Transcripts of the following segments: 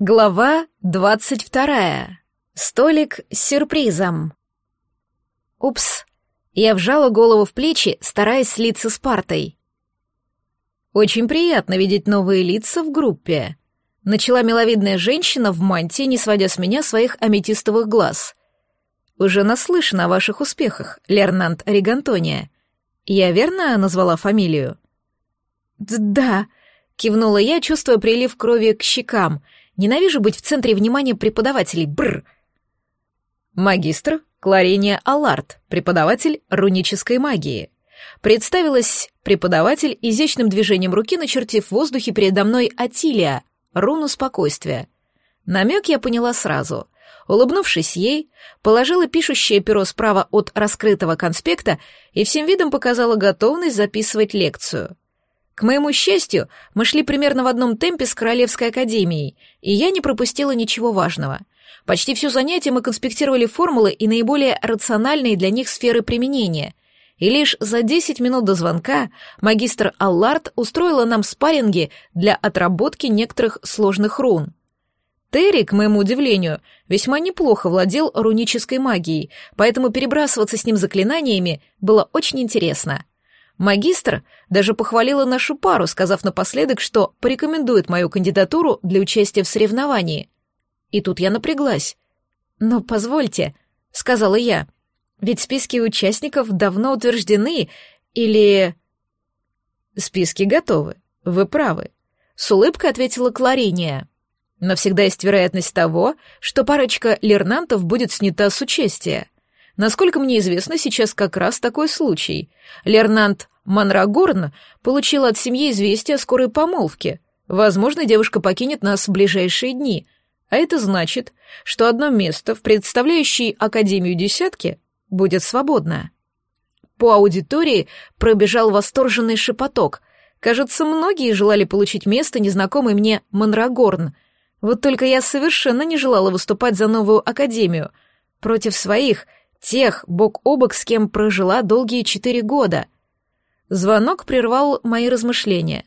Глава двадцать вторая. Столик с сюрпризом. Упс. Я вжала голову в плечи, стараясь слиться с партой. Очень приятно видеть новые лица в группе. Начала миловидная женщина в мантии, не сводя с меня своих аметистовых глаз. Уже наслышана о ваших успехах, Лернант Ригантония. Я верно назвала фамилию? Да, кивнула я, чувствуя прилив крови к щекам — Ненавижу быть в центре внимания преподавателей. Бррр. Магистр Кларения Аллард, преподаватель рунической магии. Представилась преподаватель изящным движением руки, начертив в воздухе передо мной Атилия, руну спокойствия. Намек я поняла сразу. Улыбнувшись ей, положила пишущее перо справа от раскрытого конспекта и всем видом показала готовность записывать лекцию — к моему счастью, мы шли примерно в одном темпе с Королевской академией, и я не пропустила ничего важного. Почти все занятие мы конспектировали формулы и наиболее рациональные для них сферы применения. И лишь за 10 минут до звонка магистр Аллард устроила нам спарринги для отработки некоторых сложных рун. Терри, к моему удивлению, весьма неплохо владел рунической магией, поэтому перебрасываться с ним заклинаниями было очень интересно — Магистр даже похвалила нашу пару, сказав напоследок, что порекомендует мою кандидатуру для участия в соревновании. И тут я напряглась. «Но позвольте», — сказала я, — «ведь списки участников давно утверждены, или...» «Списки готовы, вы правы», — с улыбкой ответила Клариния. «Но всегда есть вероятность того, что парочка лернантов будет снята с участия. Насколько мне известно, сейчас как раз такой случай. Лернант Манрагорн получил от семьи известие о скорой помолвке. Возможно, девушка покинет нас в ближайшие дни. А это значит, что одно место в представляющей Академию десятки будет свободно. По аудитории пробежал восторженный шепоток. Кажется, многие желали получить место незнакомый мне Манрагорн. Вот только я совершенно не желала выступать за новую Академию. Против своих — Тех, бок о бок, с кем прожила долгие четыре года. Звонок прервал мои размышления.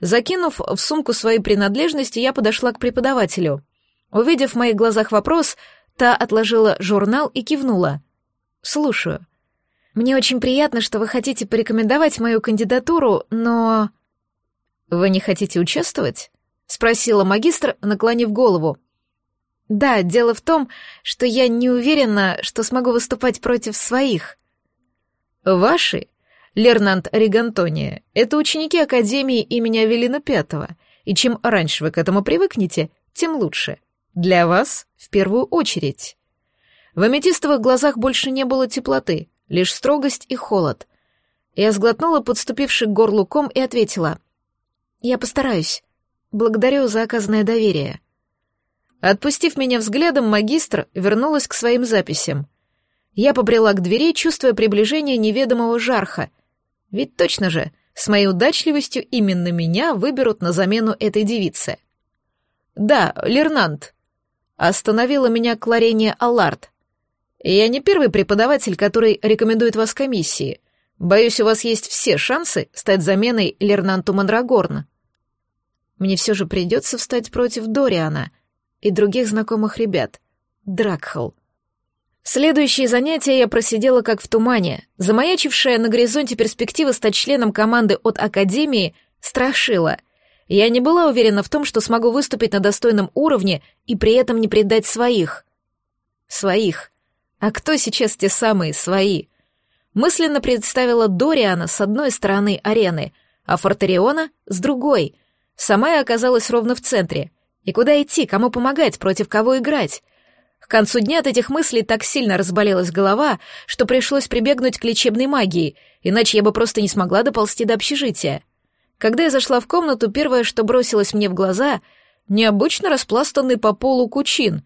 Закинув в сумку свои принадлежности, я подошла к преподавателю. Увидев в моих глазах вопрос, та отложила журнал и кивнула. «Слушаю. Мне очень приятно, что вы хотите порекомендовать мою кандидатуру, но...» «Вы не хотите участвовать?» — спросила магистр, наклонив голову. Да, дело в том, что я не уверена, что смогу выступать против своих. Ваши, Лернант Ригантония, это ученики Академии имени Авелина Пятого, и чем раньше вы к этому привыкнете, тем лучше. Для вас в первую очередь. В аметистовых глазах больше не было теплоты, лишь строгость и холод. Я сглотнула подступивший к горлу ком и ответила. «Я постараюсь. Благодарю за оказанное доверие». Отпустив меня взглядом, магистр вернулась к своим записям. Я побрела к двери, чувствуя приближение неведомого жарха. Ведь точно же, с моей удачливостью именно меня выберут на замену этой девице. «Да, Лернант», — остановила меня Кларения Аллард. «Я не первый преподаватель, который рекомендует вас комиссии. Боюсь, у вас есть все шансы стать заменой Лернанту Мандрагорна». Мне все же придется встать против Дориана — и других знакомых ребят. Дракхал. Следующие занятия я просидела как в тумане. Замаячившая на горизонте перспектива стать членом команды от Академии страшила. Я не была уверена в том, что смогу выступить на достойном уровне и при этом не предать своих. Своих. А кто сейчас те самые свои? Мысленно представила Дориана с одной стороны арены, а Фортериона — с другой. Сама я оказалась ровно в центре — и куда идти, кому помогать, против кого играть? К концу дня от этих мыслей так сильно разболелась голова, что пришлось прибегнуть к лечебной магии, иначе я бы просто не смогла доползти до общежития. Когда я зашла в комнату, первое, что бросилось мне в глаза — необычно распластанный по полу кучин.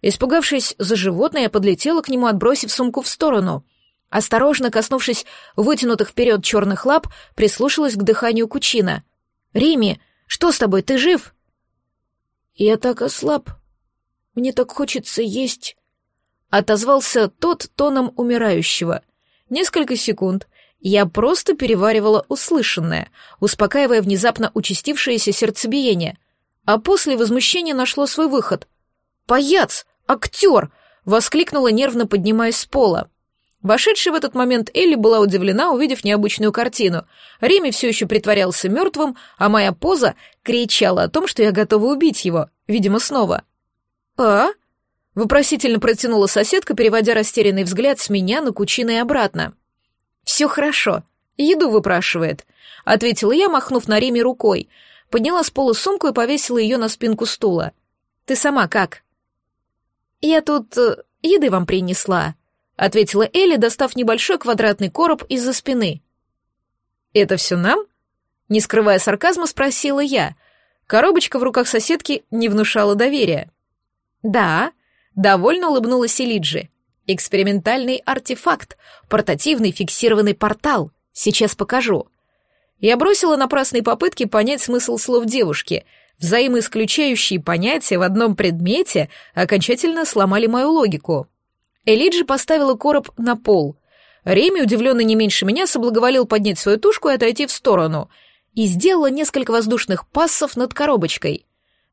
Испугавшись за животное, я подлетела к нему, отбросив сумку в сторону. Осторожно коснувшись вытянутых вперед черных лап, прислушалась к дыханию кучина. «Рими, что с тобой, ты жив?» «Я так ослаб. Мне так хочется есть», — отозвался тот тоном умирающего. Несколько секунд я просто переваривала услышанное, успокаивая внезапно участившееся сердцебиение. а после возмущения нашло свой выход. «Паяц! Актер!» — воскликнула, нервно поднимаясь с пола. Вошедшая в этот момент Элли была удивлена, увидев необычную картину. Реми все еще притворялся мертвым, а моя поза кричала о том, что я готова убить его, видимо, снова. «А?» — вопросительно протянула соседка, переводя растерянный взгляд с меня на Кучина и обратно. «Все хорошо. Еду выпрашивает», — ответила я, махнув на Реме рукой. Подняла с пола сумку и повесила ее на спинку стула. «Ты сама как?» «Я тут э, еды вам принесла», — ответила Элли, достав небольшой квадратный короб из-за спины. «Это все нам?» Не скрывая сарказма, спросила я. Коробочка в руках соседки не внушала доверия. «Да», — довольно улыбнулась Элиджи. «Экспериментальный артефакт, портативный фиксированный портал. Сейчас покажу». Я бросила напрасные попытки понять смысл слов девушки. Взаимоисключающие понятия в одном предмете окончательно сломали мою логику. Элиджи поставила короб на пол. Реми, удивленный не меньше меня, соблаговолил поднять свою тушку и отойти в сторону, и сделала несколько воздушных пассов над коробочкой.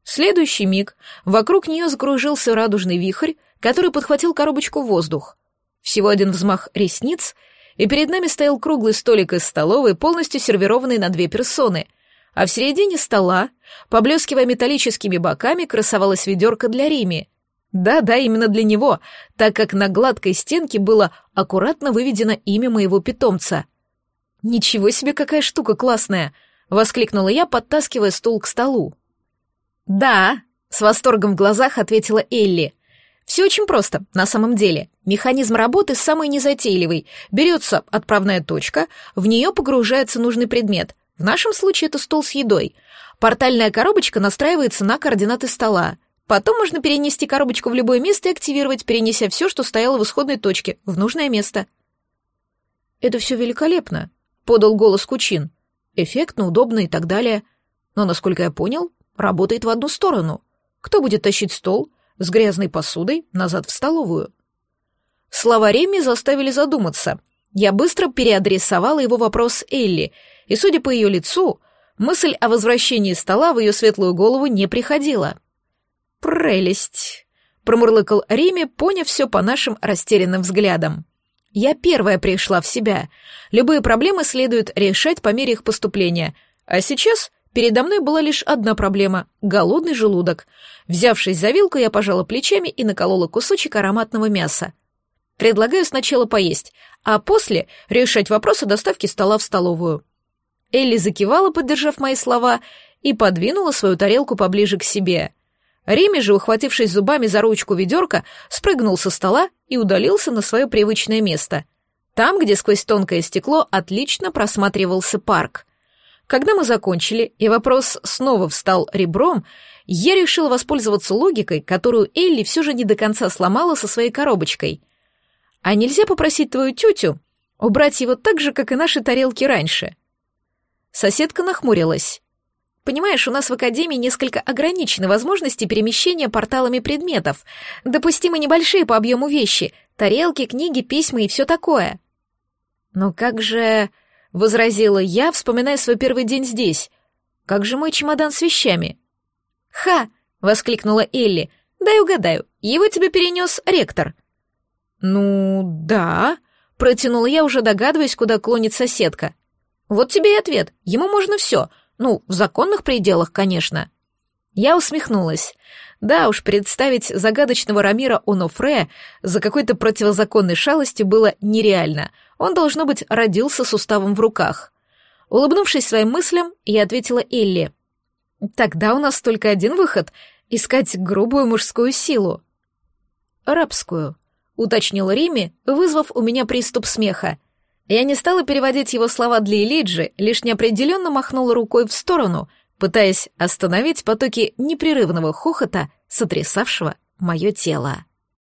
В следующий миг вокруг нее закружился радужный вихрь, который подхватил коробочку в воздух. Всего один взмах ресниц, и перед нами стоял круглый столик из столовой, полностью сервированный на две персоны, а в середине стола, поблескивая металлическими боками, красовалась ведерко для Рими — да-да, именно для него, так как на гладкой стенке было аккуратно выведено имя моего питомца. «Ничего себе, какая штука классная!» — воскликнула я, подтаскивая стул к столу. «Да», — с восторгом в глазах ответила Элли. «Все очень просто, на самом деле. Механизм работы самый незатейливый. Берется отправная точка, в нее погружается нужный предмет. В нашем случае это стол с едой. Портальная коробочка настраивается на координаты стола. Потом можно перенести коробочку в любое место и активировать, перенеся все, что стояло в исходной точке, в нужное место. «Это все великолепно», — подал голос Кучин. «Эффектно, удобно и так далее. Но, насколько я понял, работает в одну сторону. Кто будет тащить стол с грязной посудой назад в столовую?» Слова Реми заставили задуматься. Я быстро переадресовала его вопрос Элли, и, судя по ее лицу, мысль о возвращении стола в ее светлую голову не приходила. «Прелесть!» — промурлыкал Риме, поняв все по нашим растерянным взглядам. «Я первая пришла в себя. Любые проблемы следует решать по мере их поступления. А сейчас передо мной была лишь одна проблема — голодный желудок. Взявшись за вилку, я пожала плечами и наколола кусочек ароматного мяса. Предлагаю сначала поесть, а после решать вопросы доставки стола в столовую». Элли закивала, поддержав мои слова, и подвинула свою тарелку поближе к себе — Реми же, ухватившись зубами за ручку ведерка, спрыгнул со стола и удалился на свое привычное место. Там, где сквозь тонкое стекло отлично просматривался парк. Когда мы закончили, и вопрос снова встал ребром, я решила воспользоваться логикой, которую Элли все же не до конца сломала со своей коробочкой. А нельзя попросить твою тетю убрать его так же, как и наши тарелки раньше? Соседка нахмурилась. Понимаешь, у нас в Академии несколько ограничены возможности перемещения порталами предметов. Допустимы небольшие по объему вещи — тарелки, книги, письма и все такое. Но как же... — возразила я, вспоминая свой первый день здесь. «Как же мой чемодан с вещами?» «Ха!» — воскликнула Элли. «Дай угадаю, его тебе перенес ректор». «Ну, да», — протянула я, уже догадываясь, куда клонит соседка. «Вот тебе и ответ. Ему можно все. Ну, в законных пределах, конечно. Я усмехнулась. Да уж, представить загадочного Рамира Онофре за какой-то противозаконной шалостью было нереально. Он, должно быть, родился с уставом в руках. Улыбнувшись своим мыслям, я ответила Элли. «Тогда у нас только один выход — искать грубую мужскую силу». «Рабскую», — уточнил Рими, вызвав у меня приступ смеха. Я не стала переводить его слова для Элиджи, лишь неопределенно махнула рукой в сторону, пытаясь остановить потоки непрерывного хохота, сотрясавшего мое тело.